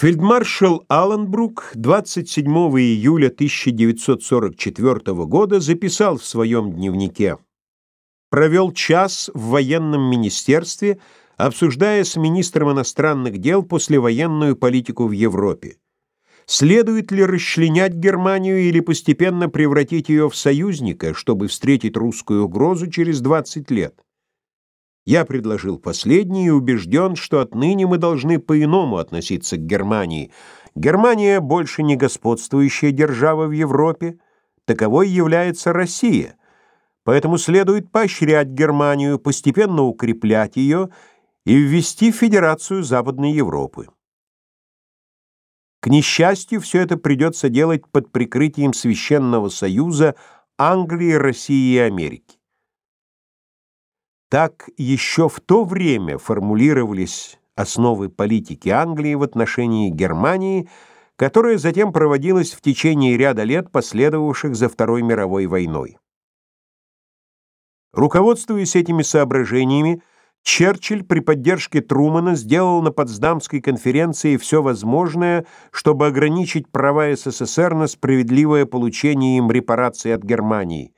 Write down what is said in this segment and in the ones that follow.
Фельдмаршал Алленбрук 27 июля 1944 года записал в своем дневнике «Провел час в военном министерстве, обсуждая с министром иностранных дел послевоенную политику в Европе. Следует ли расчленять Германию или постепенно превратить ее в союзника, чтобы встретить русскую угрозу через 20 лет? Я предложил последний и убежден, что отныне мы должны по-иному относиться к Германии. Германия больше не господствующая держава в Европе, таковой является Россия. Поэтому следует поощрять Германию, постепенно укреплять ее и ввести в Федерацию Западной Европы. К несчастью, все это придется делать под прикрытием Священного Союза Англии, России и Америки. Так еще в то время формулировались основы политики Англии в отношении Германии, которая затем проводилась в течение ряда лет, последовавших за Второй мировой войной. Руководствуясь этими соображениями, Черчилль при поддержке Трумана сделал на Потсдамской конференции все возможное, чтобы ограничить права СССР на справедливое получение им репараций от Германии.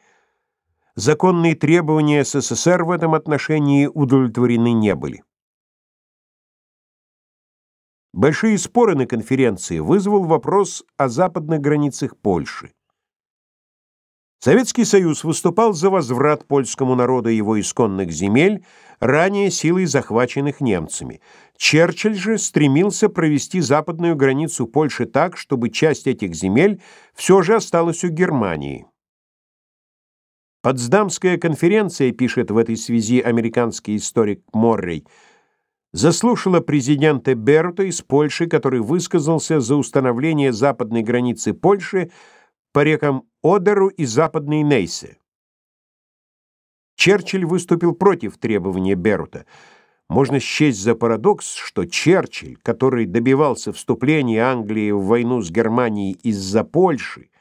Законные требования СССР в этом отношении удовлетворены не были. Большие споры на конференции вызвал вопрос о западных границах Польши. Советский Союз выступал за возврат польскому народу его исконных земель, ранее силой захваченных немцами. Черчилль же стремился провести западную границу Польши так, чтобы часть этих земель все же осталась у Германии. Потсдамская конференция, пишет в этой связи американский историк Моррей, заслушала президента Берта из Польши, который высказался за установление западной границы Польши по рекам Одеру и Западной Нейсе. Черчилль выступил против требования Берута. Можно счесть за парадокс, что Черчилль, который добивался вступления Англии в войну с Германией из-за Польши,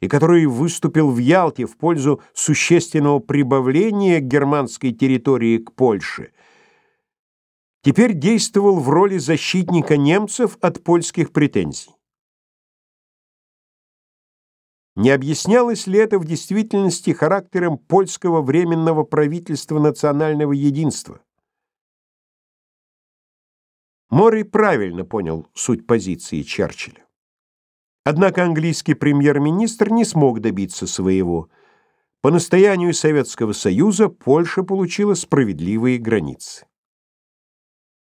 и который выступил в Ялте в пользу существенного прибавления германской территории к Польше, теперь действовал в роли защитника немцев от польских претензий. Не объяснялось ли это в действительности характером польского временного правительства национального единства? Мори правильно понял суть позиции Черчилля. Однако английский премьер-министр не смог добиться своего. По настоянию Советского Союза Польша получила справедливые границы.